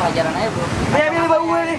pelajaran aja bro. Ayo ambil bau gue nih.